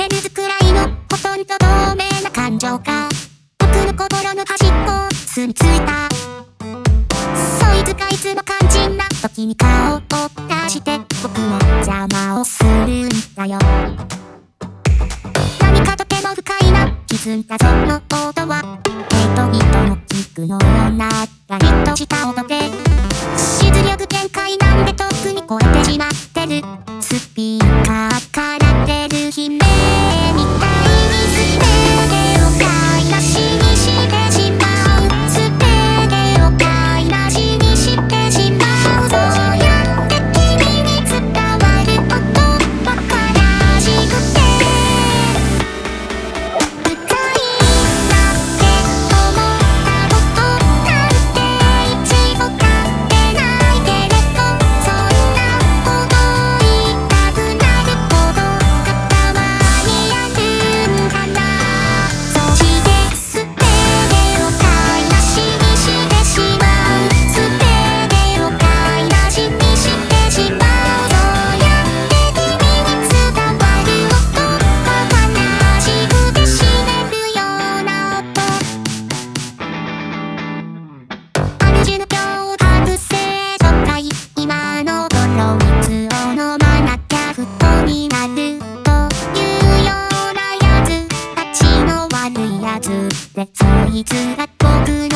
手水くらいのほとんど透明な感情が僕の心の端っこ住み着いた。そいつがいつも肝心な時に顔を出して僕の邪魔をするんだよ。何かとても不快な気づいたその音はヘイトヒトの聞くのようなったッとした音ででそいつが僕